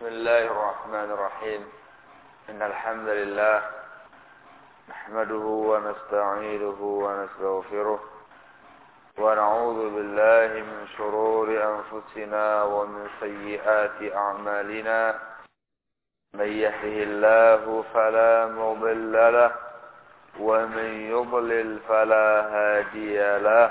بسم الله الرحمن الرحيم. إن الحمد لله نحمده ونستعينه ونستغفره ونعوذ بالله من شرور أنفسنا ومن سيئات أعمالنا. من يهده الله فلا مضل له ومن يضلل فلا هادي له.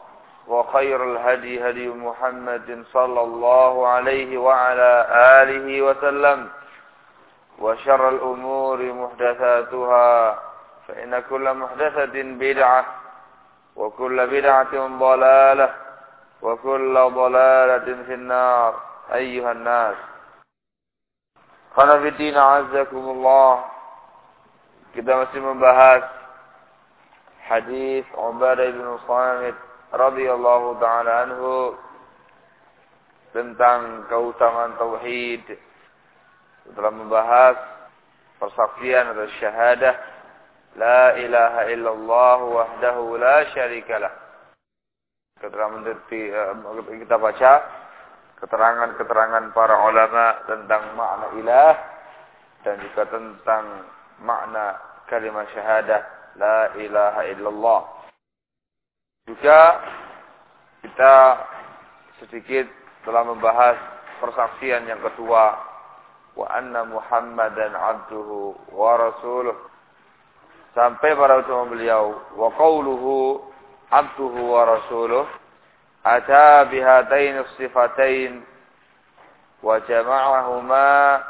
وخير الهدي هدي محمد صلى الله عليه وعلى آله وسلم وشر الأمور محدثاتها فإن كل محدثة بدعة وكل بدعة ضلالة وكل ضلالة في النار. أيها الناس Khanafiddin azakumullah Kita masih membahas hadis Ubadah bin Samit radhiyallahu taala anhu tentang keutamaan tauhid. Setelah membahas persaksian atau syahadah la ilaha illallah wahdahu la syarikalah. Keterangan eh, kita baca keterangan-keterangan para ulama tentang makna ilah dan juga tentang makna kalimat syahadah la ilaha illallah juga kita sedikit telah membahas persaksian yang kedua. Wa anna Muhammadan abduhu wa rasuluh. Sampai pada ucapan beliau wa qawluhu abduhu wa rasuluh. Ata bihatain sifatain wa jama'ahuma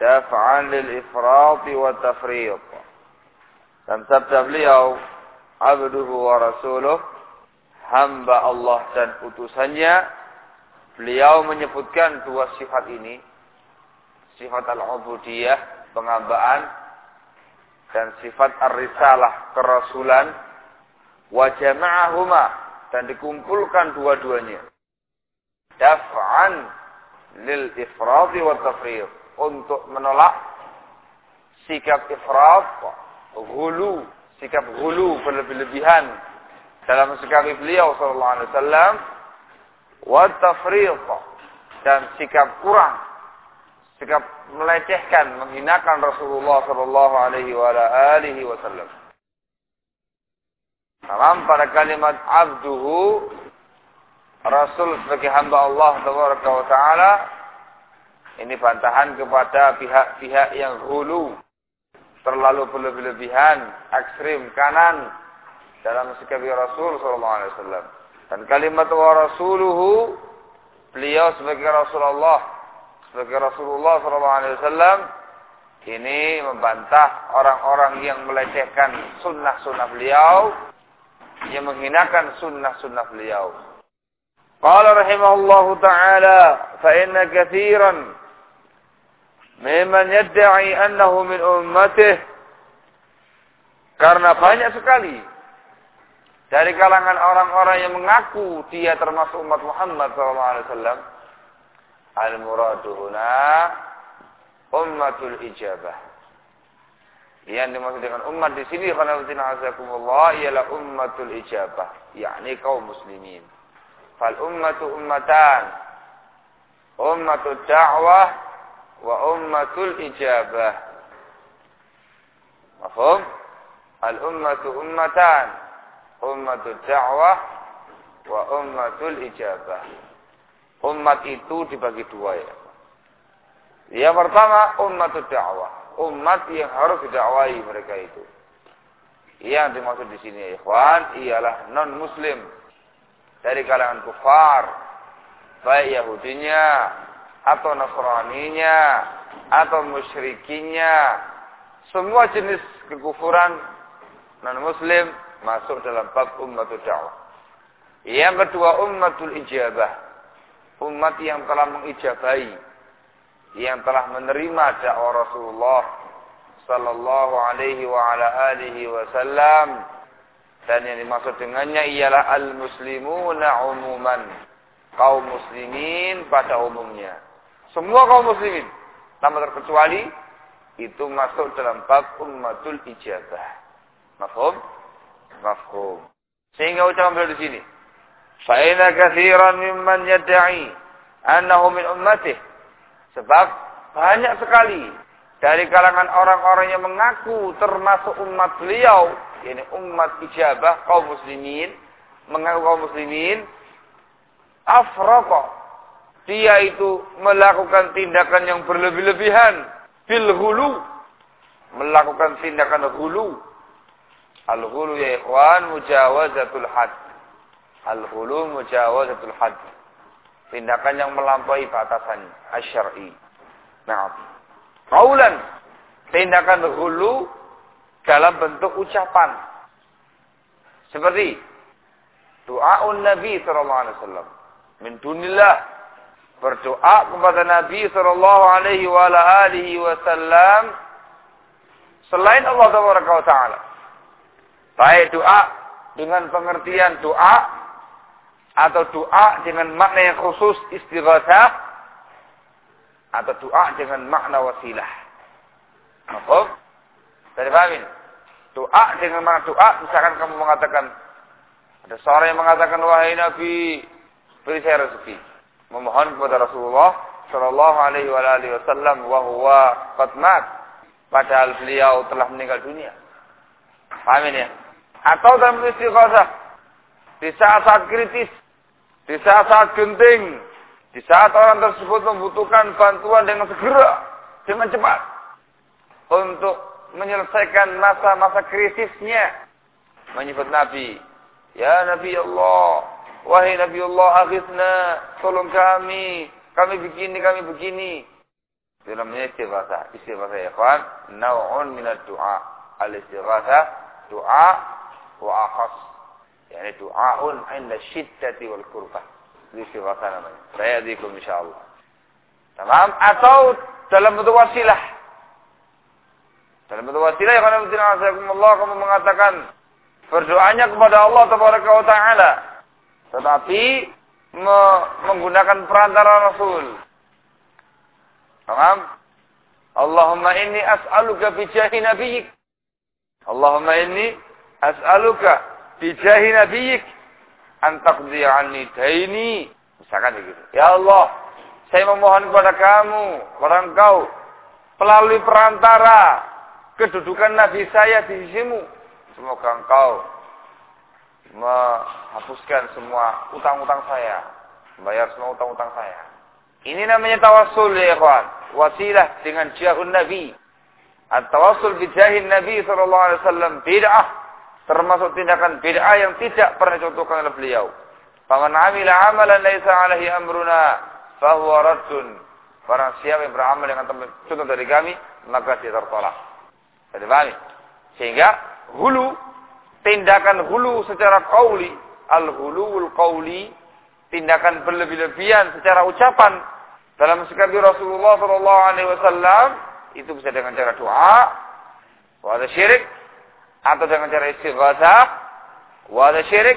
daf'an lil ifrat wa tafriq. Dan sabda beliau abduhu wa rasuluh hamba Allah dan utusannya, beliau menyebutkan dua sifat ini, sifat al-ubudiyah, pengambaan, dan sifat ar-risalah, kerasulan, wa jama'ahuma, dan dikumpulkan dua-duanya. Daf'an lil ifradi wa tafriq, untuk menolak sikap ifrat, gulu, sikap gulu berlebih-lebihan dalam sikapi beliau sallallahu alaihi wasallam wa tafriq dan sikap kurang sikap melecehkan menghinakan Rasulullah sallallahu alaihi wa alihi wasallam. Dalam pada kalimat abduhu Rasul sebagai hamba Allah taala. Ini bantahan kepada pihak-pihak yang hulu terlalu berlebihan ekstrim kanan dalam sikap Rasul sallallahu alaihi wasallam. Dan kalimat wa rasuluhu beliau sebagai Rasulullah sebagai Rasulullah sallallahu alaihi wasallam ini membantah orang-orang yang melecehkan sunnah-sunnah beliau yang menghinakan sunnah-sunnah beliau. Qala rahimahullahu ta'ala fa inna katsiran mimman yad'i annahu min ummatihi karena banyak sekali dari kalangan orang-orang yang mengaku dia termasuk umat Muhammad SAW. Al-muradu huna ummatul ijabah. Yang dimaksud dengan umat di sini khanafatina azakumullah ialah ummatul ijabah, yakni kaum muslimin. Fal ummatu ummatan. ummatul da'wah wa ummatul ijabah. Mafhum? Al-ummatu ummatan. Ummatul da'wah wa ummatul ijabah. Umat itu dibagi dua ya. Yang pertama ummatul da'wah. Umat yang harus didakwai mereka itu. Yang dimaksud di sini ya ikhwan ialah non muslim dari kalangan kufar baik Yahudinya atau Nasraninya atau musyrikinya semua jenis kekufuran non muslim masuk dalam bab ummatul da'wah. Yang kedua ummatul ijabah. Umat yang telah mengijabahi yang telah menerima dakwah Rasulullah sallallahu alaihi wa ala alihi wasallam. Dan yang dimaksud dengannya ialah al-muslimuna umuman. Kaum muslimin pada umumnya. Semua kaum muslimin. Tanpa terkecuali itu masuk dalam bab ummatul ijabah. Mafhum mafhum sehingga ucapan beliau di sini fa inna katsiran mimman yad'i annahu min ummatihi sebab banyak sekali dari kalangan orang-orang yang mengaku termasuk umat beliau, ini umat ijabah kaum muslimin, mengaku kaum muslimin, afroqa. Dia itu melakukan tindakan yang berlebih-lebihan, bil hulu, melakukan tindakan hulu. Al hulu ya ikhwan mujawazatul had. Al hulu mujawazatul had. Tindakan yang melampaui batasan asyari. Nah, Kaulan. Tindakan hulu dalam bentuk ucapan. Seperti doaun Nabi sallallahu alaihi wasallam min dunillah berdoa kepada Nabi sallallahu alaihi wa alihi wasallam selain Allah taala. Baik doa dengan pengertian doa atau doa dengan makna yang khusus istighatsah atau doa dengan makna wasilah. Apa? Dari pahamin? Doa dengan makna doa, misalkan kamu mengatakan, ada seorang yang mengatakan, wahai Nabi, beri saya rezeki. Memohon kepada Rasulullah Shallallahu Alaihi Wasallam, wahwa qatmat. Padahal beliau telah meninggal dunia. Pahamin ya? Atau dalam istighosah. Di saat-saat kritis. Di saat-saat genting di saat orang tersebut membutuhkan bantuan dengan segera, dengan cepat. Untuk menyelesaikan masa-masa krisisnya. Menyebut Nabi. Ya Nabi Allah. Wahai Nabi Allah, aghithna. Tolong kami. Kami begini, kami begini. Itu namanya istighatsah. Istighatsah ya kawan. Naw'un minat du'a. Al-istighatsah. Du'a wa akhas. Yani du'aun inda syiddati wal kurbah di istighasa namanya. Saya dikum insyaallah. Tamam atau dalam bentuk wasilah. Dalam bentuk wasilah ya karena Allah kamu mengatakan berdoanya kepada Allah taala. Tetapi me menggunakan perantara Rasul. Tamam? Allahumma inni as'aluka bi jahi nabiyyik. Allahumma inni as'aluka bi jahi nabiyyik antaqdi anni daini. Misalkan begitu. Ya Allah, saya memohon kepada kamu, kepada engkau, melalui perantara kedudukan Nabi saya di sisimu. Semoga engkau menghapuskan semua utang-utang saya. Membayar semua utang-utang saya. Ini namanya tawassul ya ikhwan. Wasilah dengan jahun Nabi. At-tawassul bijahin Nabi sallallahu alaihi wasallam bid'ah termasuk tindakan bid'ah yang tidak pernah dicontohkan oleh beliau. Faman amila amalan laisa alaihi amruna fahuwa raddun. Barang siapa yang beramal dengan contoh dari kami, maka dia tertolak. Jadi pahami? Sehingga hulu, tindakan hulu secara qauli, al-huluul qauli, tindakan berlebih-lebihan secara ucapan dalam sikapi Rasulullah sallallahu alaihi wasallam itu bisa dengan cara doa, ada syirik, atau dengan cara istighatsah wa ada syirik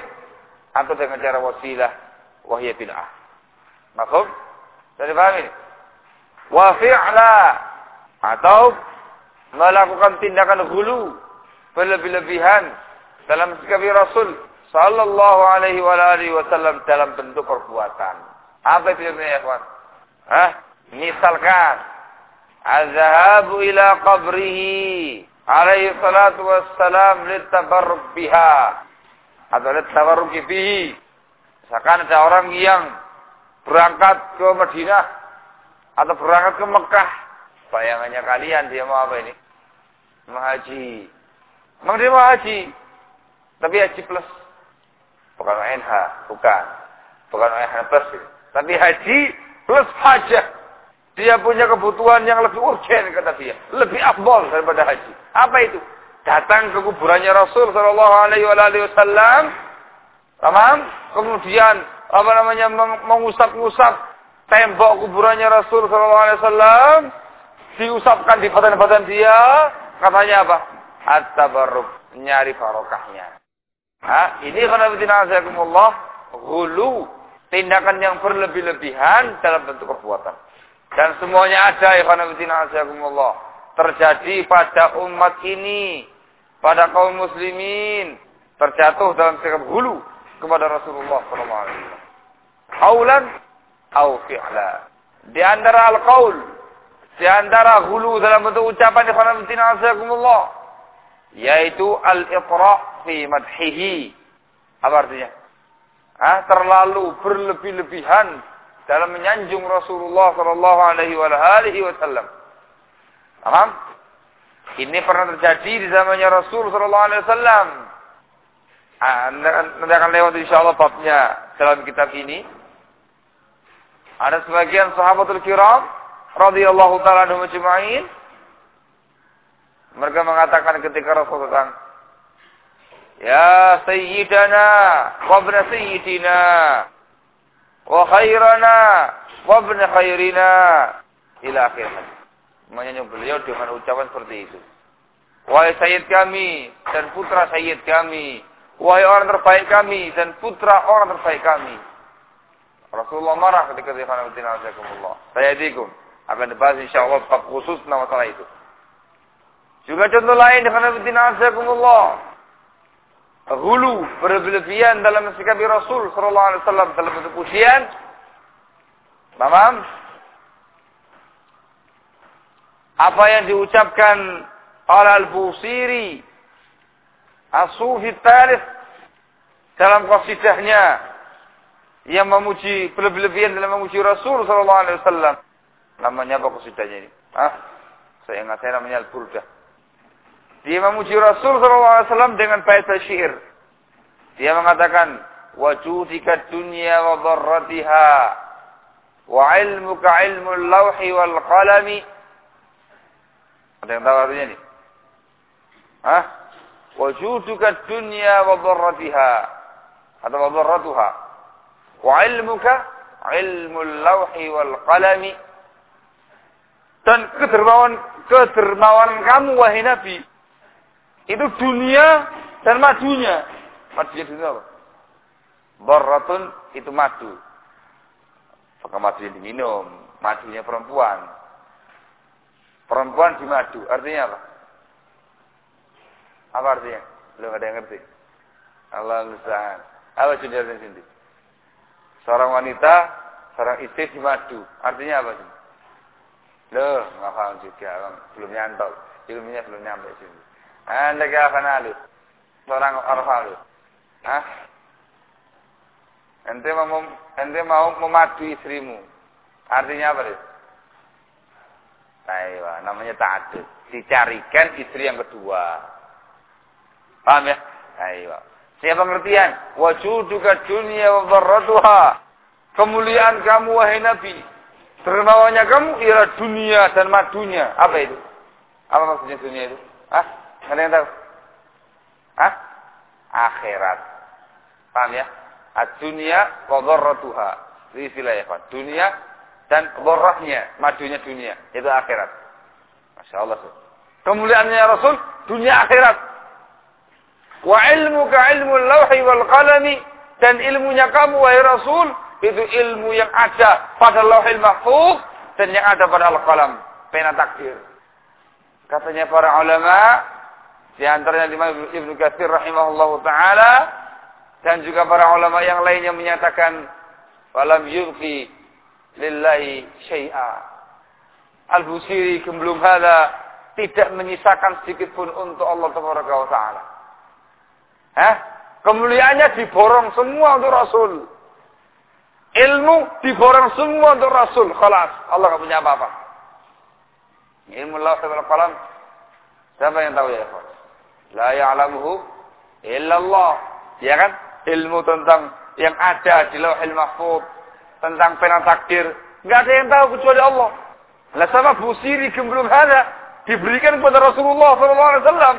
atau dengan cara wasilah wahya bid'ah. Maksud? Jadi paham ini? Wa fi'la atau melakukan tindakan hulu berlebih-lebihan dalam sikap Rasul sallallahu alaihi wa alihi wasallam dalam bentuk perbuatan. Apa itu ya, kawan? Hah? Misalkan azhabu ila qabrihi alaihi salatu wassalam litabarruk biha atau litabarruk bihi. Misalkan ada orang yang berangkat ke Madinah atau berangkat ke Mekah. Bayangannya kalian dia mau apa ini? Mau haji. Memang dia mau haji. Tapi haji plus. Bukan ONH, bukan. Bukan ONH plus. Tapi haji plus hajah. Dia punya kebutuhan yang lebih urgent kata dia. Lebih afdol daripada haji. Apa itu? Datang ke kuburannya Rasul Shallallahu Alaihi Wasallam. Tamam? Kemudian apa namanya mengusap-usap tembok kuburannya Rasul Shallallahu Alaihi Wasallam. Diusapkan di badan-badan dia. Katanya apa? At-tabarruk. Nyari barokahnya. Ha? Ini karena azakumullah. Hulu. Tindakan yang berlebih-lebihan dalam bentuk perbuatan. Dan semuanya ada ya azakumullah. Terjadi pada umat ini. Pada kaum muslimin. Terjatuh dalam sikap hulu kepada Rasulullah SAW. Qaulan au fi'la. Di antara al-qaul, di antara hulu dalam bentuk ucapan di khana azakumullah yaitu al-itra fi madhihi. Apa artinya? Ah, terlalu berlebih-lebihan dalam menyanjung Rasulullah sallallahu alaihi wasallam. Paham? Ini pernah terjadi di zamannya Rasul sallallahu alaihi wasallam. Ah, nanti akan lewat insyaallah babnya dalam kitab ini. Ada sebagian sahabatul kiram radhiyallahu taala anhum mereka mengatakan ketika Rasul datang, Ya Sayyidana ibn Sayyidina wa khairana wa ibn khairina ila akhir Menyanyi beliau dengan ucapan seperti itu. Wahai Sayyid kami dan putra Sayyid kami. Wahai orang terbaik kami dan putra orang terbaik kami. Rasulullah marah ketika dia khana Saya dikum. Akan dibahas insyaAllah bab khusus nama masalah itu. Juga contoh lain khana azakumullah. Hulu berlebihan dalam mensikapi Rasul sallallahu alaihi wasallam dalam bentuk pujian. Paham? Apa yang diucapkan oleh Al-Busiri As-Sufi Tarif dalam qasidahnya yang memuji berlebihan dalam memuji Rasul sallallahu alaihi wasallam. Namanya apa qasidahnya ini? Ah, saya ingat saya namanya Al-Burdah. Dia memuji Rasul wasallam dengan bait syair. Dia mengatakan, "Wajudika dunya wa dharratiha wa ilmuka ilmul lawhi wal qalami." Ada yang tahu artinya ini? Hah? Wajuduka dunya wa dharratiha atau wa dharratuha Wa ilmuka ilmul lauhi wal qalami. Dan kedermawan kedermawan kamu wahai Nabi itu dunia dan madunya. Madunya dunia apa? Itu madu. Maka madu yang diminum, madunya perempuan. Perempuan di madu, artinya apa? Apa artinya? Belum ada yang ngerti. Allah musta'an. Apa jenis sini? Seorang wanita, seorang istri di madu. Artinya apa sih? Loh, nggak paham juga, belum nyantol. Ilmunya belum nyampe sini. Anda kira apa nalu? Seorang arfalu. Hah? Ente mau ente mau memadu istrimu. Artinya apa sih? Ayo, namanya ta'adud. Dicarikan istri yang kedua. Paham ya? Ayo. Siapa pengertian? Wajuduka dunia wa. Kemuliaan kamu wahai Nabi. Dermawannya kamu ialah dunia dan madunya. Apa itu? Apa maksudnya dunia itu? Ah, ada yang tahu? Ah, akhirat. Paham ya? Ad-dunia wa dharratuha. Ini istilah ya, Pak. Dunia dan dharrahnya, madunya dunia. Itu akhirat. Masya Allah. Kemuliaannya Rasul, dunia akhirat. Wa ilmuka ilmu lawhi wal qalami dan ilmunya kamu wahai Rasul itu ilmu yang ada pada lauhil mahfuz dan yang ada pada al-qalam, pena takdir. Katanya para ulama di antaranya Imam Ibnu Katsir rahimahullahu taala dan juga para ulama yang lainnya menyatakan falam yulqi lillahi syai'a. Al-Busiri kemblum hada tidak menyisakan sedikit pun untuk Allah Taala. Hah? Kemuliaannya diborong semua untuk Rasul. Ilmu diborong semua untuk Rasul. Khalas. Allah nggak punya apa-apa. Ilmu Allah Qalam. Siapa yang tahu ya, ikhwan? La ya'lamuhu illallah. Ya kan? Ilmu tentang yang ada di Lauhil Mahfuz tentang pena takdir, nggak ada yang tahu kecuali Allah. Lah sama busiri gemblung hada diberikan kepada Rasulullah SAW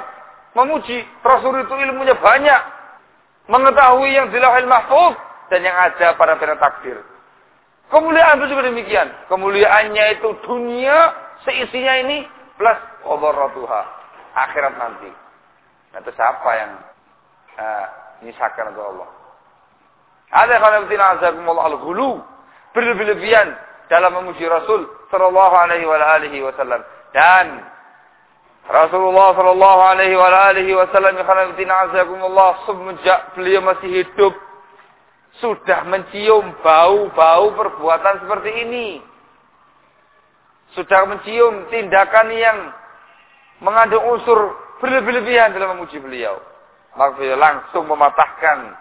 memuji Rasul itu ilmunya banyak mengetahui yang di Lauhil Mahfuz dan yang ada pada pena takdir. Kemuliaan itu juga demikian. Kemuliaannya itu dunia seisinya ini plus oboratuha akhirat nanti. Nah, itu siapa yang uh, nyisakan ke Allah? Ada kalau betina azakumullah al-ghulu berlebih-lebihan dalam memuji Rasul sallallahu alaihi wasallam dan Rasulullah sallallahu alaihi wa alihi wasallam kalau betina azakumullah semenjak beliau masih hidup sudah mencium bau-bau perbuatan seperti ini. Sudah mencium tindakan yang mengandung unsur berlebih-lebihan dalam memuji beliau. Maka beliau langsung mematahkan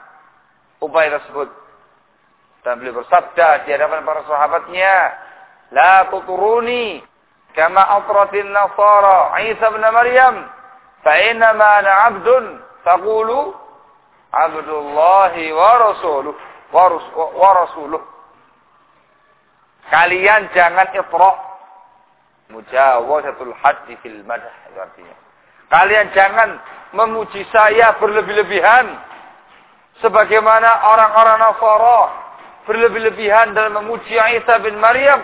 upaya tersebut. Dan beliau bersabda di hadapan para sahabatnya, La tuturuni kama atratin nasara Isa bin Maryam, fa ma ana abdun, faqulu abdullahi wa rasuluh wa rasuluh. Kalian jangan itra mujawazatul haddi fil madah artinya. Kalian jangan memuji saya berlebih-lebihan sebagaimana orang-orang Nasara berlebih-lebihan dalam memuji Isa bin Maryam.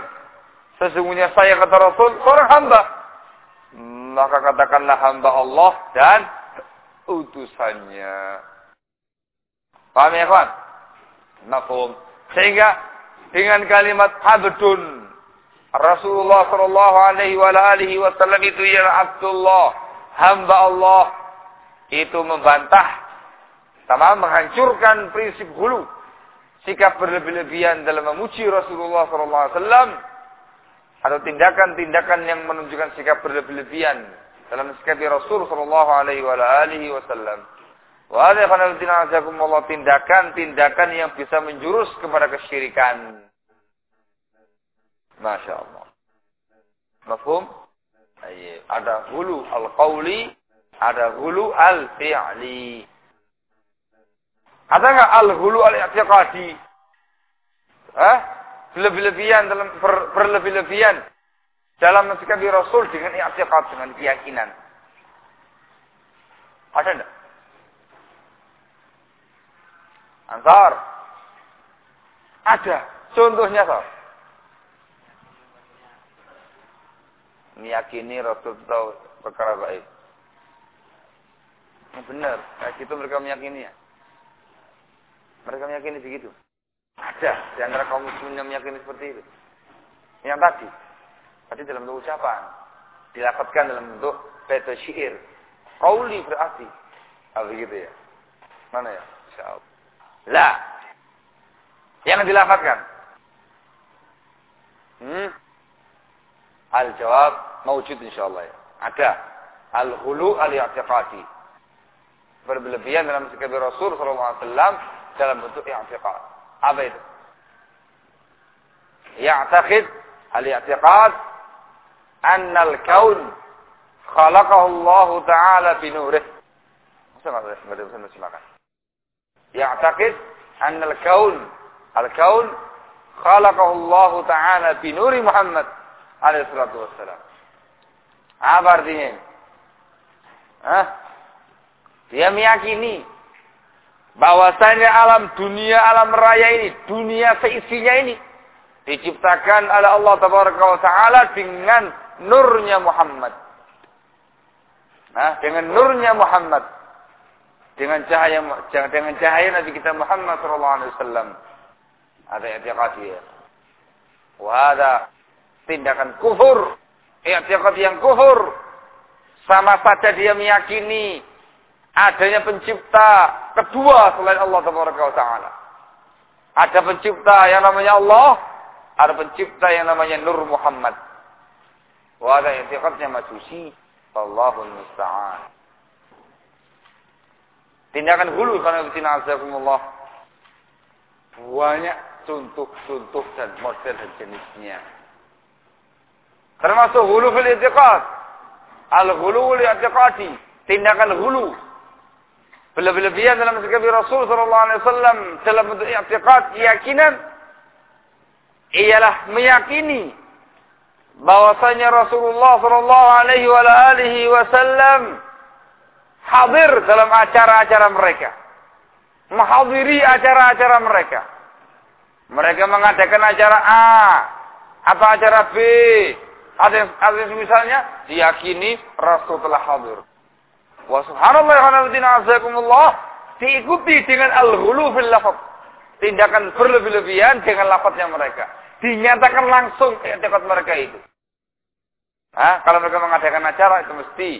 Sesungguhnya saya kata Rasul seorang hamba. Maka katakanlah hamba Allah dan utusannya. Paham ya kawan? Mafhum. Sehingga dengan kalimat abdun Rasulullah sallallahu alaihi wasallam itu ialah Abdullah, hamba Allah. Itu membantah sama menghancurkan prinsip hulu. Sikap berlebih-lebihan dalam memuji Rasulullah SAW. Atau tindakan-tindakan yang menunjukkan sikap berlebih-lebihan dalam sikap Rasul Sallallahu Alaihi Wasallam. Wa Allah tindakan-tindakan yang bisa menjurus kepada kesyirikan. Masya Allah. Mafhum? Ada hulu al-qawli, ada hulu al-fi'li. Ada nggak al-hulu al-i'tiqadi? Hah? Berlebih-lebihan dalam ber, berlebih-lebihan dalam mensikapi Rasul dengan i'tiqad dengan keyakinan. Ada enggak? Ansar. Ada. Contohnya, Sar. Meyakini Rasul tahu perkara baik. Benar. Kayak gitu mereka meyakininya. Mereka meyakini begitu. Ada di antara kaum muslimin yang meyakini seperti itu. Yang tadi, tadi dalam bentuk ucapan, dilapatkan dalam bentuk beta syair. Qauli berarti. Apa begitu ya? Mana ya? Insyaallah. La. Yang dilapatkan. Hmm. Al-jawab mawjud insyaallah ya. Ada. Al-hulu al-i'tiqadi. Berlebihan dalam sikap Rasul sallallahu alaihi wasallam dalam bentuk i'tiqad. Apa itu? Ya'taqid al-i'tiqad anna al-kaun khalaqahu Allah Ta'ala bi nurih. Ada bisa silakan. Ya'taqid anna al-kaun al-kaun khalaqahu Allah Ta'ala bi nuri Muhammad alaihi salatu wassalam. Apa artinya? Hah? Dia meyakini bahwasanya alam dunia, alam raya ini, dunia seisinya ini diciptakan oleh Allah taala dengan nurnya Muhammad. Nah, dengan nurnya Muhammad. Dengan cahaya dengan cahaya Nabi kita Muhammad sallallahu alaihi wasallam. Ada i'tiqad dia. Ada tindakan kufur. I'tiqad yang kufur. Sama saja dia meyakini adanya pencipta kedua selain Allah Taala. Ada pencipta yang namanya Allah, Ada pencipta yang namanya Nur Muhammad. Wa ada i'tiqadnya majusi. Allahul musta'an. Tindakan hulu karena betina azakumullah. Banyak contoh-contoh dan model dan jenisnya. Termasuk hulu fil i'tiqad. Al-hulu li i'tiqadi. Tindakan hulu. Berlebihan dalam sikapi Rasul sallallahu alaihi wasallam dalam bentuk i'tiqad, keyakinan ialah meyakini bahwasanya Rasulullah sallallahu alaihi wasallam hadir dalam acara-acara mereka. Menghadiri acara-acara mereka. Mereka mengadakan acara A atau acara B. Ada yang, ada yang misalnya diyakini Rasul telah hadir. Wa subhanallah diikuti dengan al-ghulu fil lafaz. Tindakan berlebih-lebihan dengan lafaznya mereka. Dinyatakan langsung etikat mereka itu. Hah? Kalau mereka mengadakan acara itu mesti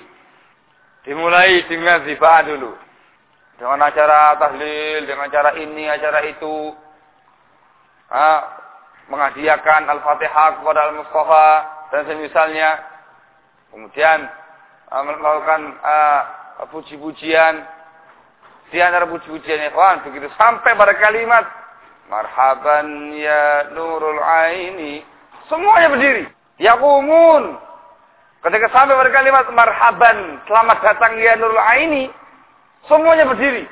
dimulai dengan zibah dulu. Dengan acara tahlil, dengan acara ini, acara itu. Hah? Menghadiahkan Al-Fatihah kepada Al-Mustafa dan semisalnya. Kemudian uh, melakukan uh, puji-pujian. Di antara puji-pujian ikhwan begitu sampai pada kalimat Marhaban ya nurul aini. Semuanya berdiri. Yakumun. Ketika sampai pada kalimat marhaban, selamat datang ya nurul aini. Semuanya berdiri.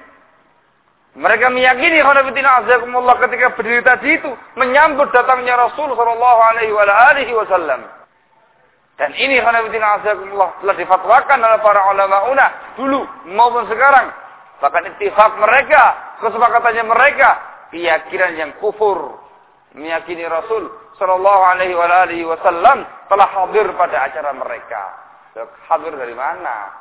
Mereka meyakini khanafitina azakumullah ketika berdiri tadi itu menyambut datangnya Rasul sallallahu alaihi wasallam. Dan ini khanafitina azakumullah telah difatwakan oleh para ulama una dulu maupun sekarang. Bahkan ittifaq mereka, kesepakatannya mereka keyakinan yang kufur meyakini Rasul Shallallahu Alaihi Wasallam telah hadir pada acara mereka. Hadir dari mana?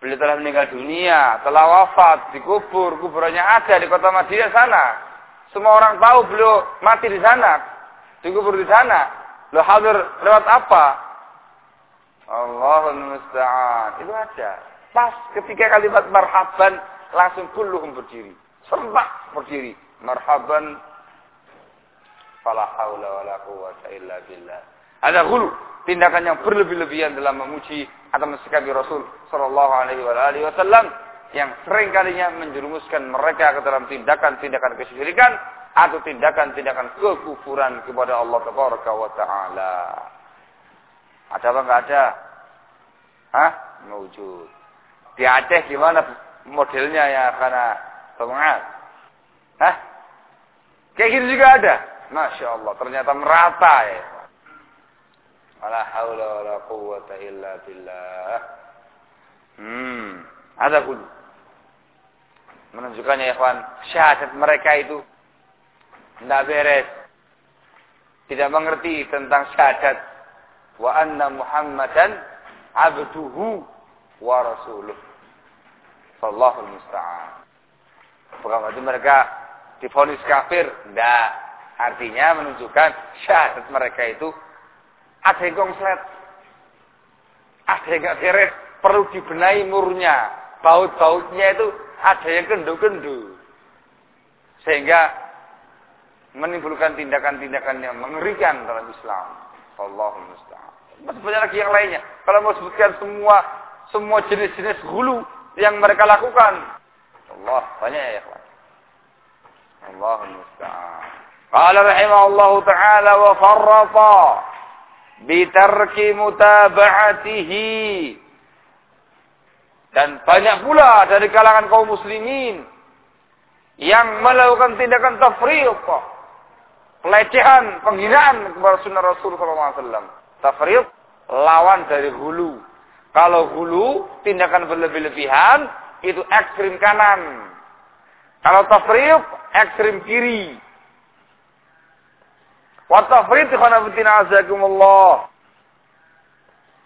Beliau telah meninggal dunia, telah wafat, dikubur, kuburannya ada di kota Madinah sana. Semua orang tahu beliau mati di sana, dikubur di sana. Beliau hadir lewat apa? Allahul musta'an. Itu ada. Pas ketika kalimat marhaban langsung kulluhum berdiri. Serba berdiri. Marhaban. Fala haula wala illa billah. Ada hulu. Tindakan yang berlebih-lebihan dalam memuji atau mensikapi Rasul Sallallahu Alaihi Wasallam yang sering kalinya menjerumuskan mereka ke dalam tindakan-tindakan kesyirikan atau tindakan-tindakan kekufuran kepada Allah Taala. Ada apa enggak ada? Hah? Mewujud. Di Aceh gimana modelnya ya karena Semangat. Hah? Kayak gitu juga ada. Masya Allah. Ternyata merata ya. Wala hawla wala quwwata illa billah. Hmm. Ada pun. Menunjukkannya ya kawan. Syahadat mereka itu. Tidak beres. Tidak mengerti tentang syahadat. Wa anna muhammadan abduhu wa rasuluh. Sallallahu musta'an. Bukan berarti mereka difonis kafir. Tidak. Artinya menunjukkan syahadat mereka itu ada yang gongslet. Ada yang gak beres. Perlu dibenahi murnya. Baut-bautnya itu ada yang kendu-kendu. Sehingga menimbulkan tindakan-tindakan yang mengerikan dalam Islam. Allahumma musta'an. Masih banyak lagi yang lainnya. Kalau mau sebutkan semua semua jenis-jenis hulu yang mereka lakukan, Allah banyak ya ikhwan. Allah musta'an. Qala rahimahullah ta'ala wa farrata bitarki mutaba'atihi dan banyak pula dari kalangan kaum muslimin yang melakukan tindakan tafriq pelecehan, penghinaan kepada sunnah Rasul SAW. Tafriq lawan dari hulu. Kalau hulu tindakan berlebih-lebihan itu ekstrim kanan. Kalau tafriq ekstrim kiri. Wa tafriq khanafatina azakumullah.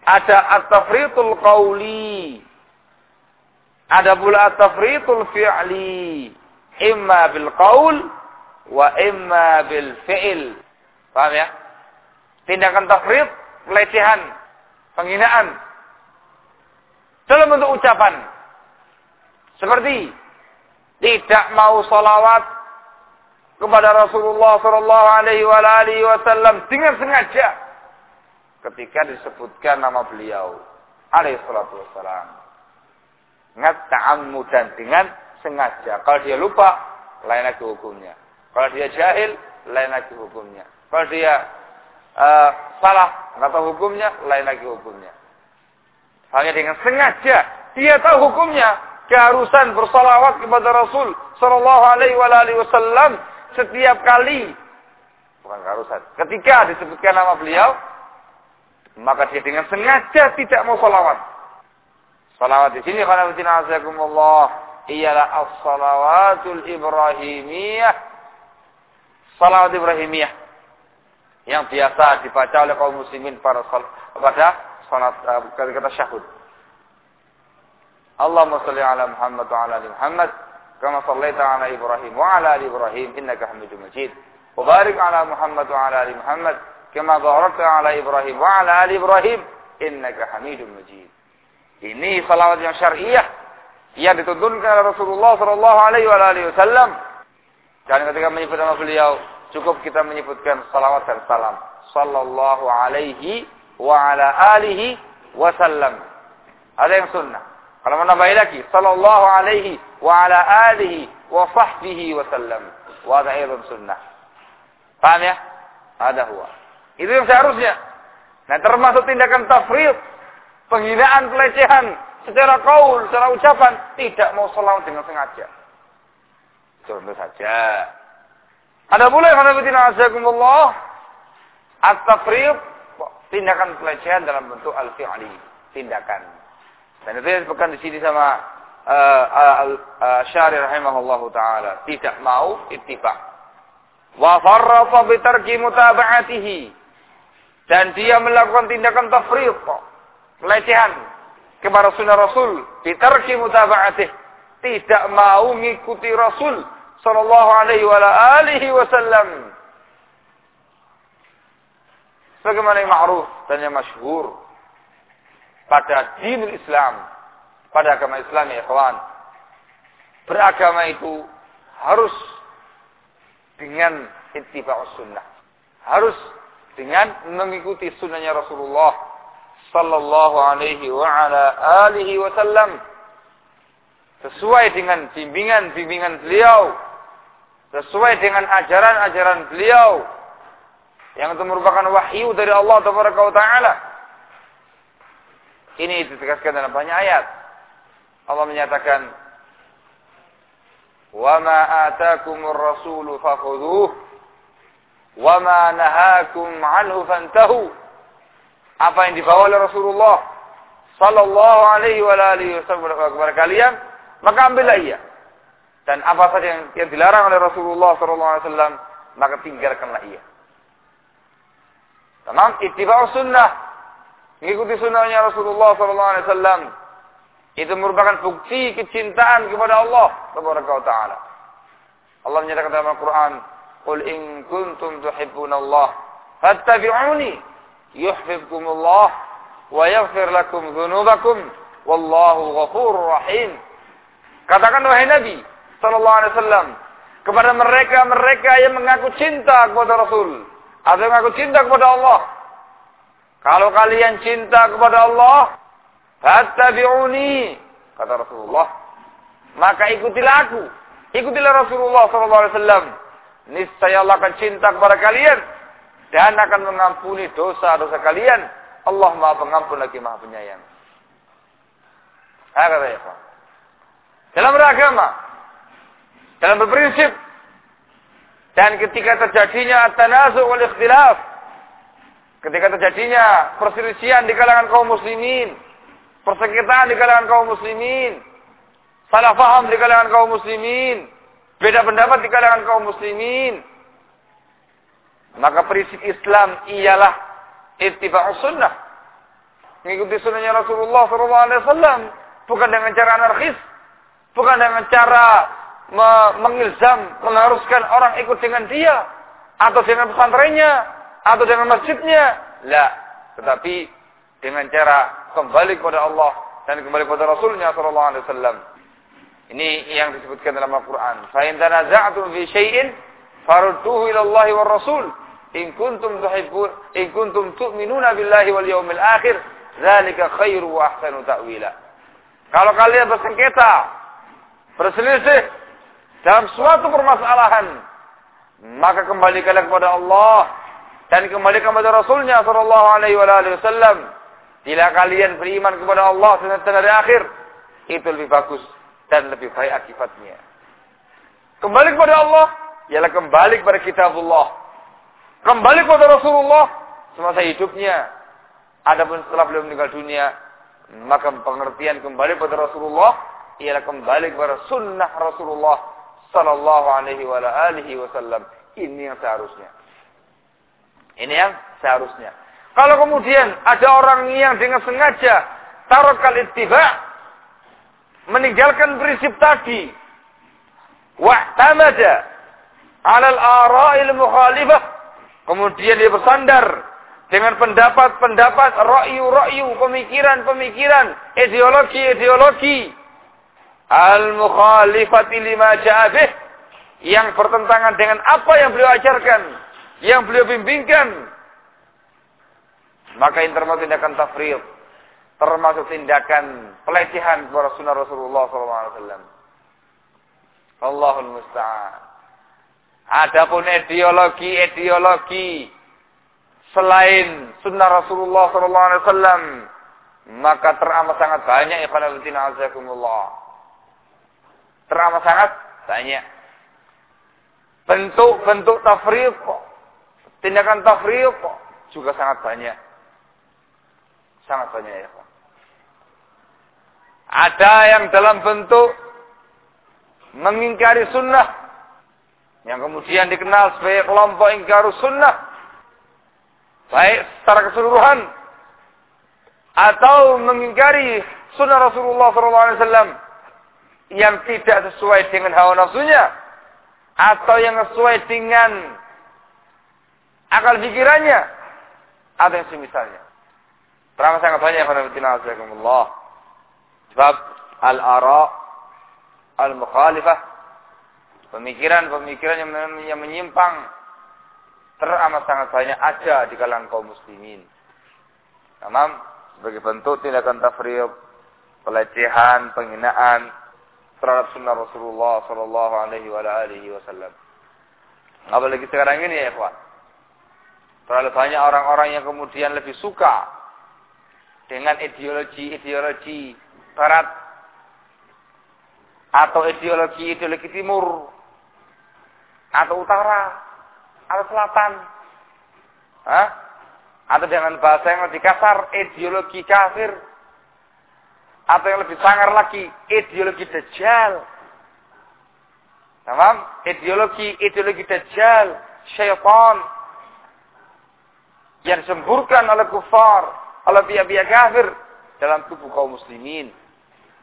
Ada at-tafriqul qawli. Ada pula at-tafriqul fi'li. Imma bil qaul wa imma bil fi'il. Paham ya? Tindakan tafriq, pelecehan, penghinaan. Dalam bentuk ucapan. Seperti tidak mau solawat kepada Rasulullah Shallallahu Alaihi Wasallam dengan sengaja ketika disebutkan nama beliau alaihi salatu wassalam. Ngat ta'ammudan dengan sengaja. Kalau dia lupa, lain lagi hukumnya. Kalau dia jahil, lain lagi hukumnya. Kalau dia uh, salah, nggak tahu hukumnya, lain lagi hukumnya. Hanya dengan sengaja, dia tahu hukumnya, keharusan bersalawat kepada Rasul Sallallahu Alaihi Wasallam setiap kali, bukan keharusan, ketika disebutkan nama beliau, maka dia dengan sengaja tidak mau salawat. Salawat di sini karena Allah ialah as-salawatul ibrahimiyah. Salawat ibrahimiyah yang biasa dibaca oleh kaum muslimin pada pada salat uh, ketika syahud. Allahumma salli ala Muhammad wa ala ali Muhammad kama sallaita ala Ibrahim wa ala ali Ibrahim innaka Hamidum Majid. Wa ala Muhammad wa ala ali Muhammad kama barakta ala Ibrahim wa ala ali Ibrahim innaka Hamidum Majid. Ini salawat yang syariah yang dituntunkan oleh Rasulullah sallallahu alaihi wasallam. Dan ketika menyebut nama beliau, cukup kita menyebutkan salawat dan salam. Sallallahu alaihi wa ala alihi wasallam. Ada yang sunnah. Kalau mau nambahin lagi, sallallahu alaihi wa ala alihi wa sahbihi wa sallam. Wa ada ayat sunnah. Paham ya? Ada huwa. Itu yang seharusnya. Nah, termasuk tindakan tafrid, penghinaan, pelecehan secara kaul, secara ucapan, tidak mau salawat dengan sengaja. Contoh saja. Ada pula yang azakumullah at-tafrid, tindakan pelecehan dalam bentuk al-fi'li, tindakan. Dan itu yang disebutkan di sini sama uh, uh, Syari rahimahullahu taala, tidak mau ittiba. Wa farrafa bi tarki mutaba'atihi. Dan dia melakukan tindakan tafriq, pelecehan kepada sunnah Rasul, bi tarki mutaba'atihi. Tidak mau mengikuti Rasul sallallahu alaihi wa alihi wasallam. Sebagaimana yang ma'ruf dan yang masyhur pada dinul Islam, pada agama Islam ya kawan. Beragama itu harus dengan ittiba'us sunnah. Harus dengan mengikuti sunnahnya Rasulullah sallallahu alaihi wa ala alihi wasallam sesuai dengan bimbingan-bimbingan beliau. Sesuai dengan ajaran-ajaran beliau. Yang itu merupakan wahyu dari Allah taala. Ini ditegaskan dalam banyak ayat. Allah menyatakan, "Wa atakumur rasulu fakhudhuh nahakum 'anhu fantahu." Apa yang dibawa oleh Rasulullah sallallahu alaihi wa alihi wasallam kepada kalian, maka ambillah ia. Dan apa saja yang, yang dilarang oleh Rasulullah wasallam, maka tinggalkanlah ia. Tamam, ittiba'us sunnah mengikuti sunnahnya Rasulullah SAW itu merupakan bukti kecintaan kepada Allah Taala. Allah menyatakan dalam Al-Quran, "Qul in kuntum Allah, fattabi'uni yuhibbukumullah wa yaghfir lakum dzunubakum wallahu ghafurur rahim." Katakan wahai Nabi sallallahu alaihi wasallam kepada mereka-mereka yang mengaku cinta kepada Rasul atau mengaku cinta kepada Allah, kalau kalian cinta kepada Allah, fattabi'uni, kata Rasulullah. Maka ikutilah aku. Ikutilah Rasulullah SAW. Niscaya Allah akan cinta kepada kalian. Dan akan mengampuni dosa-dosa kalian. Allah maha pengampun lagi maha penyayang. Ya Dalam beragama. Dalam berprinsip. Dan ketika terjadinya at-tanazu wal ikhtilaf Ketika terjadinya perselisihan di kalangan kaum muslimin, persengketaan di kalangan kaum muslimin, salah faham di kalangan kaum muslimin, beda pendapat di kalangan kaum muslimin, maka prinsip Islam ialah ittiba'us sunnah. Mengikuti sunnahnya Rasulullah SAW. Bukan dengan cara anarkis. Bukan dengan cara me mengilzam, mengharuskan orang ikut dengan dia. Atau dengan pesantrennya atau dengan masjidnya. La. Tetapi dengan cara kembali kepada Allah dan kembali kepada Rasulnya sallallahu alaihi wasallam. Ini yang disebutkan dalam Al-Quran. Fa in tanaza'tum fi syai'in farudduhu ila Allah wa Rasul in kuntum tuhibbun in kuntum tu'minuna billahi wal yawmil akhir dzalika khairu wa ahsanu ta'wila kalau kalian bersengketa berselisih dalam suatu permasalahan maka kembali kalian kepada Allah dan kembali kepada Rasulnya Sallallahu Alaihi Wasallam. Bila kalian beriman kepada Allah dan hari akhir, itu lebih bagus dan lebih baik akibatnya. Kembali kepada Allah, ialah kembali kepada kitabullah. Kembali kepada Rasulullah semasa hidupnya. Adapun setelah beliau meninggal dunia, maka pengertian kembali kepada Rasulullah ialah kembali kepada sunnah Rasulullah Sallallahu Alaihi Wasallam. Ini yang seharusnya. Ini yang seharusnya. Kalau kemudian ada orang yang dengan sengaja taruh kali tiba meninggalkan prinsip tadi wahtamada alal ara'il mukhalifah kemudian dia bersandar dengan pendapat-pendapat ra'yu-ra'yu pemikiran-pemikiran ideologi-ideologi al-mukhalifati lima ja'abih yang bertentangan dengan apa yang beliau ajarkan yang beliau bimbingkan. Maka ini termasuk tindakan tafriq. Termasuk tindakan pelecehan kepada sunnah Rasulullah SAW. Allahul Musta'an. Adapun ideologi-ideologi selain sunnah Rasulullah SAW, maka teramat sangat banyak ikhwan azakumullah. Teramat sangat banyak. Bentuk-bentuk tafriq Tindakan tafriq juga sangat banyak. Sangat banyak ya. Ada yang dalam bentuk mengingkari sunnah. Yang kemudian dikenal sebagai kelompok ingkar sunnah. Baik secara keseluruhan. Atau mengingkari sunnah Rasulullah SAW. Yang tidak sesuai dengan hawa nafsunya. Atau yang sesuai dengan akal pikirannya atau yang semisalnya. Terang sangat banyak Allah. Sebab al-ara al-mukhalifah pemikiran-pemikiran yang, yang menyimpang teramat sangat banyak ada di kalangan kaum muslimin. Tamam sebagai bentuk tindakan tafriq, pelecehan, penghinaan terhadap sunnah Rasulullah Sallallahu Alaihi Wasallam. Apalagi sekarang ini ya, ikhwan. Terlalu banyak orang-orang yang kemudian lebih suka dengan ideologi-ideologi barat atau ideologi-ideologi timur atau utara atau selatan. Hah? Atau dengan bahasa yang lebih kasar, ideologi kafir. Atau yang lebih sangar lagi, ideologi dajjal. Tamam? Ideologi, ideologi dajjal, syaitan, yang disemburkan oleh kufar, oleh pihak-pihak kafir dalam tubuh kaum muslimin.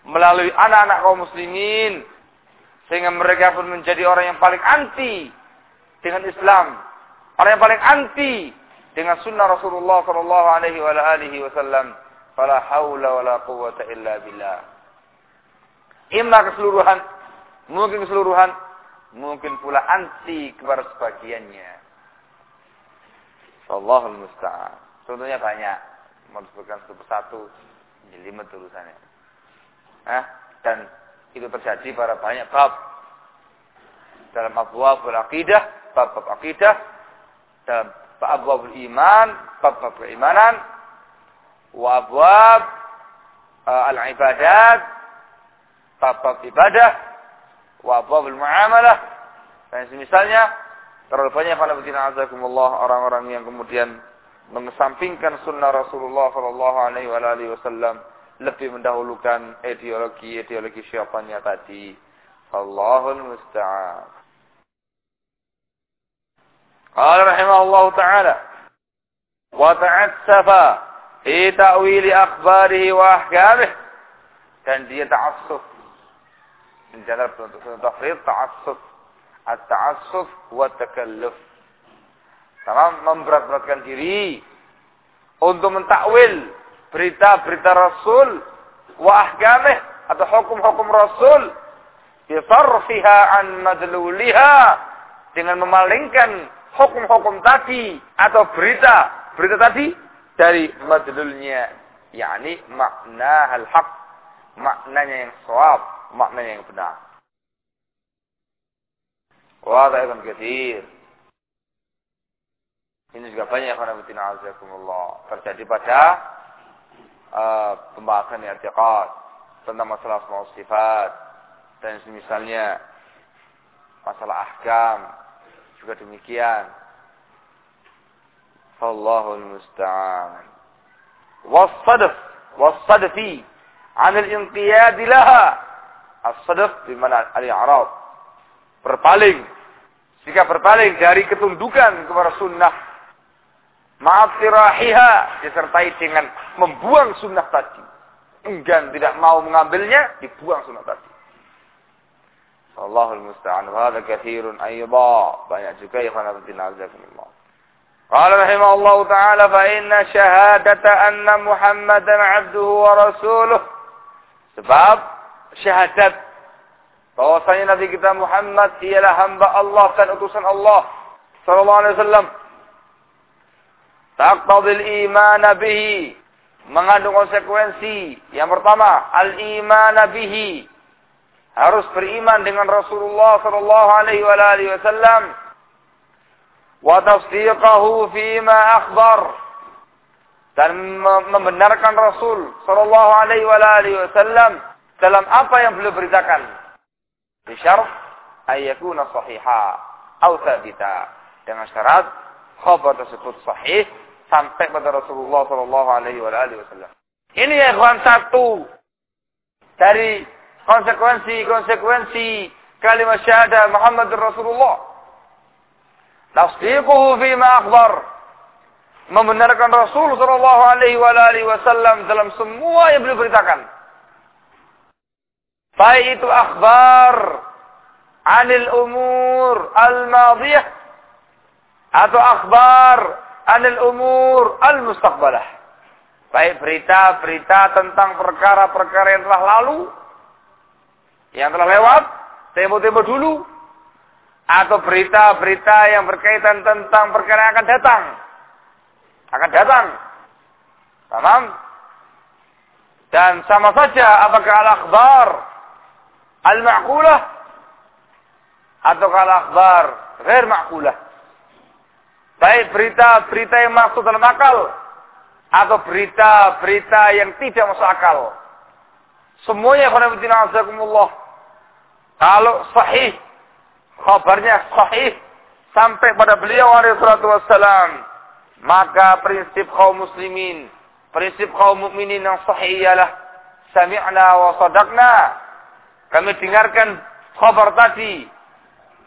Melalui anak-anak kaum muslimin. Sehingga mereka pun menjadi orang yang paling anti dengan Islam. Orang yang paling anti dengan sunnah Rasulullah sallallahu alaihi wasallam. Fala haula wala quwwata illa billah. Imma keseluruhan, mungkin keseluruhan, mungkin pula anti kepada sebagiannya. Allahul musta'an. Contohnya banyak. Mau disebutkan satu persatu. Jelimet tulisannya. Nah, dan itu terjadi pada banyak bab. Dalam abwab akidah, bab-bab akidah, dalam abwab iman, bab-bab keimanan, wa abwab uh, al-ibadat, bab-bab ibadah, wa al-muamalah, dan semisalnya Terlalu banyak khanabatina azakumullah orang-orang yang kemudian mengesampingkan sunnah Rasulullah Shallallahu Alaihi Wasallam lebih mendahulukan ideologi-ideologi syaitannya tadi. Allahul musta'an. Qala rahimahullah taala wa ta'assafa fi ta'wili akhbarihi wa ahkamih dan dia ta'assuf. Menjalar bentuk tafrid ta'assuf at-ta'assuf wa takalluf. Sama memberat-beratkan diri untuk mentakwil berita-berita Rasul wa ahkamih atau hukum-hukum Rasul bisarfiha an madluliha dengan memalingkan hukum-hukum tadi atau berita berita tadi dari madlulnya yakni makna hal haq maknanya yang sawab maknanya yang benar Wadah ibn kathir. Ini juga banyak yang azakumullah. Terjadi pada uh, pembahasan i'tiqad tentang masalah semua sifat dan misalnya masalah ahkam juga demikian. Allahul musta'an. Wassadf wassadfi 'an al-inqiyad laha. As-sadf di mana al-i'rab. Berpaling jika berpaling dari ketundukan kepada sunnah. Ma'afirahiha. Disertai dengan membuang sunnah tadi. Enggan tidak mau mengambilnya, dibuang sunnah tadi. Allahul musta'an. Wahada kathirun ayyadha. Banyak juga ya khanabatina azakumullah. قال رحمه الله تعالى فإن شهادة أن محمدا عبده ورسوله. سبب شهادة. فوصي نبي كتاب محمد هي لهنبا الله كان أتوسن الله. صلى الله عليه وسلم. تقتضي الإيمان به. mengandung konsekuensi yang pertama al iman harus beriman dengan Rasulullah sallallahu alaihi wasallam wa tasdiqahu fima akhbar dan membenarkan Rasul sallallahu alaihi wasallam dalam apa yang beliau beritakan Bisyarat ayyakuna sahiha atau thabita. Dengan syarat khabar tersebut sahih sampai pada Rasulullah sallallahu alaihi wasallam. Ini ya kawan satu dari konsekuensi-konsekuensi kalimat syahadah Muhammad Rasulullah. Tasdiquhu ma akhbar. Membenarkan Rasul sallallahu alaihi wasallam dalam semua yang beliau beritakan. Baik itu akhbar anil umur al-madiyah atau akhbar anil umur al-mustaqbalah. Baik berita-berita tentang perkara-perkara yang telah lalu, yang telah lewat, tempo-tempo dulu, atau berita-berita yang berkaitan tentang perkara yang akan datang. Akan datang. Paham? Dan sama saja apakah al-akhbar al-ma'kulah atau kalau akhbar ghair ma'kulah. Baik berita-berita yang masuk dalam akal atau berita-berita yang tidak masuk akal. Semuanya khonafidina azakumullah. Kalau sahih, kabarnya sahih sampai pada beliau alaihi salatu wassalam, maka prinsip kaum muslimin, prinsip kaum mukminin yang sahih ialah sami'na wa sadaqna kami dengarkan khabar tadi.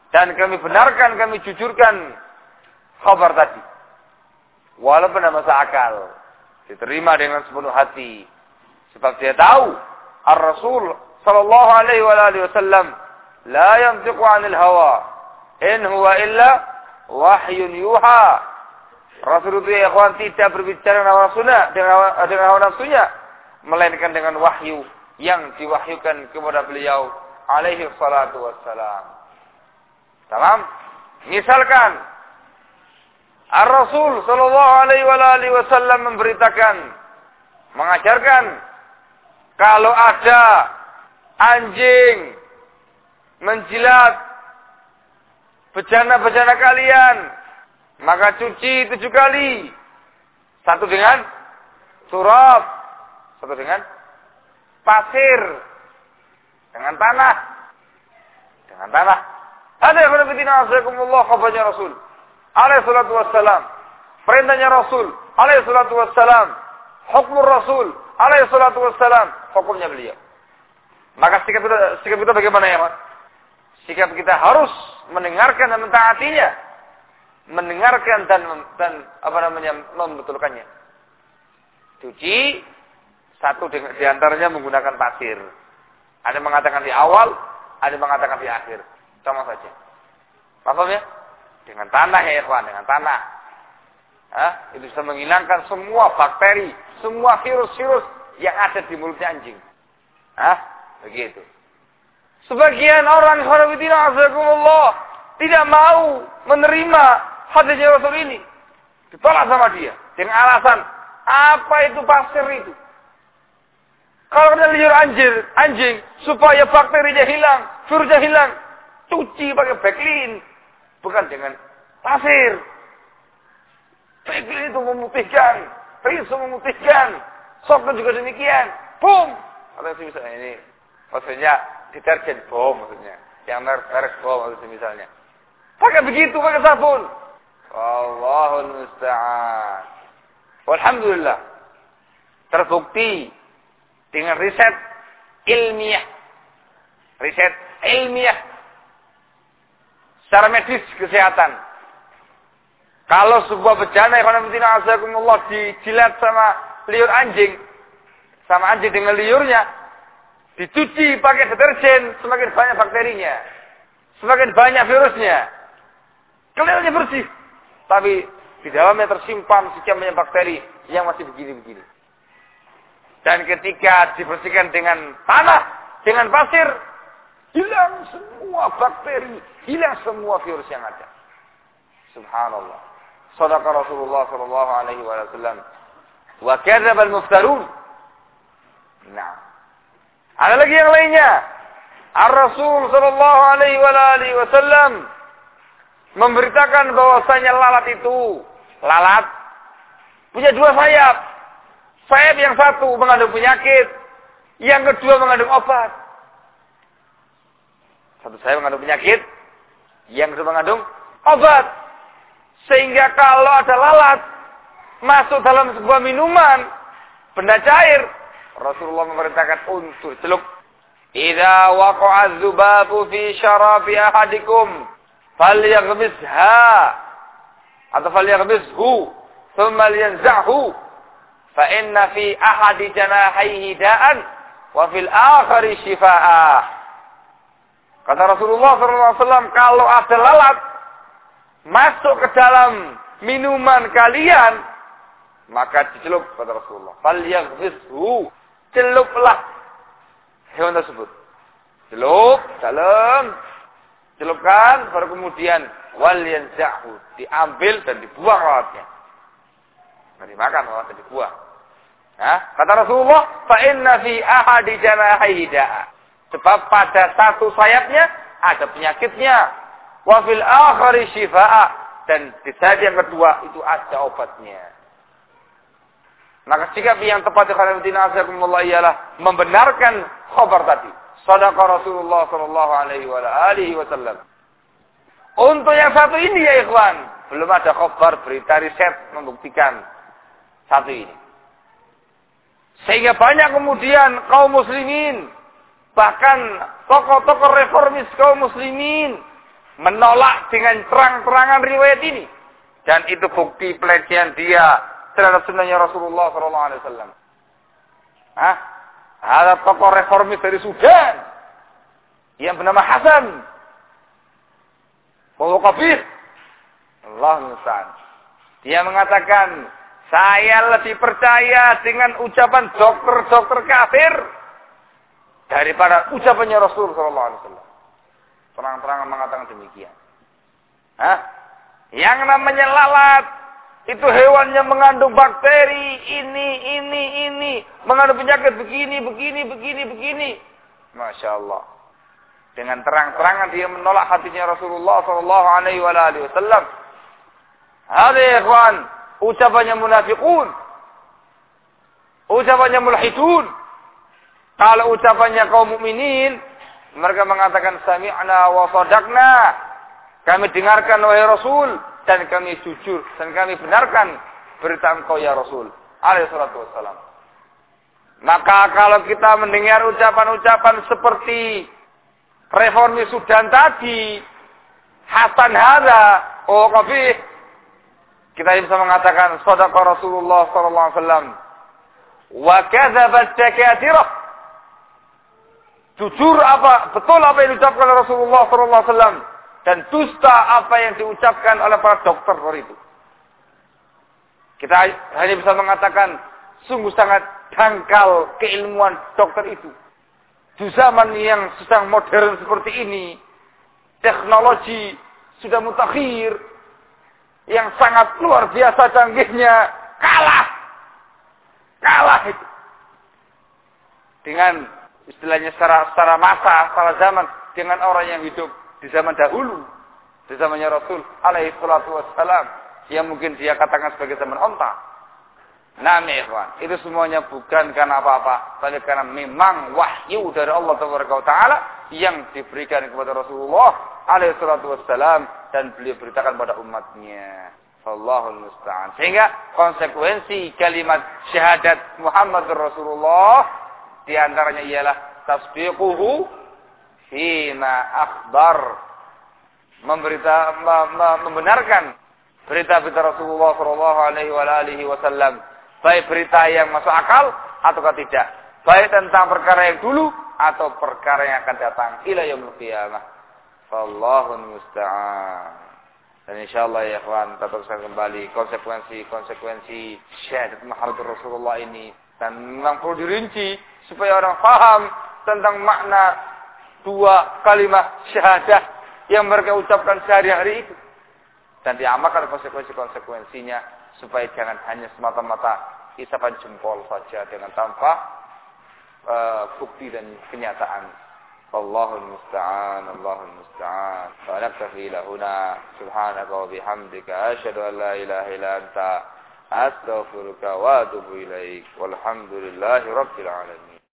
Dan kami benarkan, kami jujurkan khabar tadi. Walaupun ada masa akal. Diterima dengan sepenuh hati. Sebab dia tahu. Ar-Rasul sallallahu alaihi wa sallam. La yantiqu anil hawa. In huwa illa wahyun yuha. Rasul itu ya ikhwan tidak berbicara dengan hawa dengan dengan hawa nafsunya. Melainkan dengan wahyu yang diwahyukan kepada beliau alaihi salatu wassalam. Tamam? Misalkan Ar-Rasul sallallahu alaihi wasallam memberitakan mengajarkan kalau ada anjing menjilat bejana-bejana kalian maka cuci tujuh kali satu dengan turab satu dengan pasir, dengan tanah, dengan tanah. Ada yang berbeda azakumullah kabarnya Rasul. Alaihi salatu wassalam. Perintahnya Rasul. Alaihi salatu wassalam. Hukum Rasul. Alaihi salatu wassalam. Hukumnya beliau. Maka sikap kita, kita bagaimana ya, Mas? Sikap kita harus mendengarkan dan mentaatinya. Mendengarkan dan dan apa namanya membetulkannya. Cuci satu di antaranya menggunakan pasir. Ada yang mengatakan di awal, ada yang mengatakan di akhir. Sama saja. Paham ya? Dengan tanah ya ikhwan, dengan tanah. Hah? Itu bisa menghilangkan semua bakteri, semua virus-virus yang ada di mulutnya anjing. Hah? Begitu. Sebagian orang tidak mau menerima hadisnya Rasul ini. Ditolak sama dia. Dengan alasan, apa itu pasir itu? Kalau kena liur anjir, anjing, supaya bakterinya hilang, virusnya hilang, cuci pakai backlin. Bukan dengan pasir. Backlin itu memutihkan, risu memutihkan, sokot juga demikian. Boom! Atau misalnya ini, maksudnya deterjen bom maksudnya. Yang merek bom maksudnya misalnya. Pakai begitu, pakai sabun. Allahul musta'an. Alhamdulillah. Terbukti dengan riset ilmiah. Riset ilmiah. Secara medis kesehatan. Kalau sebuah bencana ekonomi azakumullah dijilat sama liur anjing. Sama anjing dengan liurnya. Dicuci pakai deterjen. Semakin banyak bakterinya. Semakin banyak virusnya. Kelihatannya bersih. Tapi di dalamnya tersimpan sekian banyak bakteri yang masih begini-begini. Dan ketika dibersihkan dengan tanah, dengan pasir, hilang semua bakteri, hilang semua virus yang ada. Subhanallah. Sadaqa Rasulullah sallallahu alaihi wasallam. Wa kadzdzaba al-muftarun. Nah. Ada lagi yang lainnya. Ar-Rasul sallallahu alaihi wasallam memberitakan bahwasanya lalat itu lalat punya dua sayap. Sayap yang satu mengandung penyakit, yang kedua mengandung obat. Satu sayap mengandung penyakit, yang kedua mengandung obat. Sehingga kalau ada lalat masuk dalam sebuah minuman, benda cair, Rasulullah memerintahkan untuk celup. Idza waqa'a dzubabu fi syarabi ahadikum falyaghmisha atau falyaghmishu thumma liyanza'hu fa inna fi ahadi janahaihi da'an wa fil akhari shifaa. Kata Rasulullah SAW kalau ada lalat masuk ke dalam minuman kalian maka dicelup kata Rasulullah. Falyaghmishu celuplah hewan tersebut celup dalam celupkan baru kemudian wal yanzahu diambil dan dibuang lalatnya. Nggak dimakan lalatnya dibuang. Nah, kata Rasulullah, fa inna fi ahadi janahihi Sebab pada satu sayapnya ada penyakitnya. Wa fil akhari shifaa dan di sayap yang kedua itu ada obatnya. Maka sikap yang tepat Allah ialah membenarkan khabar tadi. Sadaqa Rasulullah sallallahu alaihi wasallam. Untuk yang satu ini ya ikhwan, belum ada khabar berita riset membuktikan satu ini. Sehingga banyak kemudian kaum muslimin, bahkan tokoh-tokoh reformis kaum muslimin menolak dengan terang-terangan riwayat ini. Dan itu bukti pelecehan dia terhadap sunnahnya Rasulullah SAW. Hah? Ada tokoh reformis dari Sudan yang bernama Hasan. Bahwa kafir. Allah Nusant. Dia mengatakan, saya lebih percaya dengan ucapan dokter-dokter kafir daripada ucapannya Rasul Sallallahu Alaihi Wasallam. Terang-terangan mengatakan demikian. Hah? Yang namanya lalat itu hewan yang mengandung bakteri, ini, ini, ini. Mengandung penyakit begini, begini, begini, begini. Masya Allah. Dengan terang-terangan dia menolak hatinya Rasulullah Sallallahu Alaihi Wasallam. Ada ikhwan, ucapannya munafiqun. Ucapannya mulhidun. Kalau ucapannya kaum mukminin, mereka mengatakan sami'na wa sadaqna. Kami dengarkan wahai Rasul dan kami jujur dan kami benarkan berita engkau ya Rasul alaihi salatu wassalam. Maka kalau kita mendengar ucapan-ucapan seperti reformi Sudan tadi, Hasan Hada, oh kafih, kita bisa mengatakan sadaqa Rasulullah sallallahu alaihi wasallam. Wa kadzabat. Jujur apa? Betul apa yang diucapkan Rasulullah sallallahu alaihi wasallam dan dusta apa yang diucapkan oleh para dokter hari itu. Kita hanya bisa mengatakan sungguh sangat dangkal keilmuan dokter itu. Di zaman yang sedang modern seperti ini, teknologi sudah mutakhir, yang sangat luar biasa canggihnya, kalah. Kalah itu. Dengan istilahnya secara, secara masa, secara zaman, dengan orang yang hidup di zaman dahulu. Di zamannya Rasul alaihi salatu wassalam. Yang mungkin dia katakan sebagai zaman onta. Nah, ikhwan, itu semuanya bukan karena apa-apa, tapi karena memang wahyu dari Allah Taala yang diberikan kepada Rasulullah alaihi salatu wassalam dan beliau beritakan pada umatnya. Allahul musta'an. Sehingga konsekuensi kalimat syahadat Muhammad Rasulullah di antaranya ialah tasdiquhu fima akhbar. Memberita membenarkan berita-berita Rasulullah sallallahu alaihi wasallam Baik berita yang masuk akal ataukah tidak. Baik tentang perkara yang dulu atau perkara yang akan datang. Ila yaumil qiyamah. Wallahu musta'an. Dan insyaAllah ya kawan, tetap saya kembali konsekuensi-konsekuensi syahadat Muhammad Rasulullah ini. Dan memang perlu dirinci supaya orang paham tentang makna dua kalimat syahadah yang mereka ucapkan sehari-hari itu. Dan diamalkan konsekuensi-konsekuensinya supaya jangan hanya semata-mata isapan jempol saja dengan tanpa uh, bukti dan kenyataan. Allahul musta'an, Allahul musta'an. Wa naktafi lahuna subhanaka wa bihamdika asyhadu an la ilaha illa anta astaghfiruka wa atubu ilaik. Walhamdulillahi rabbil alamin.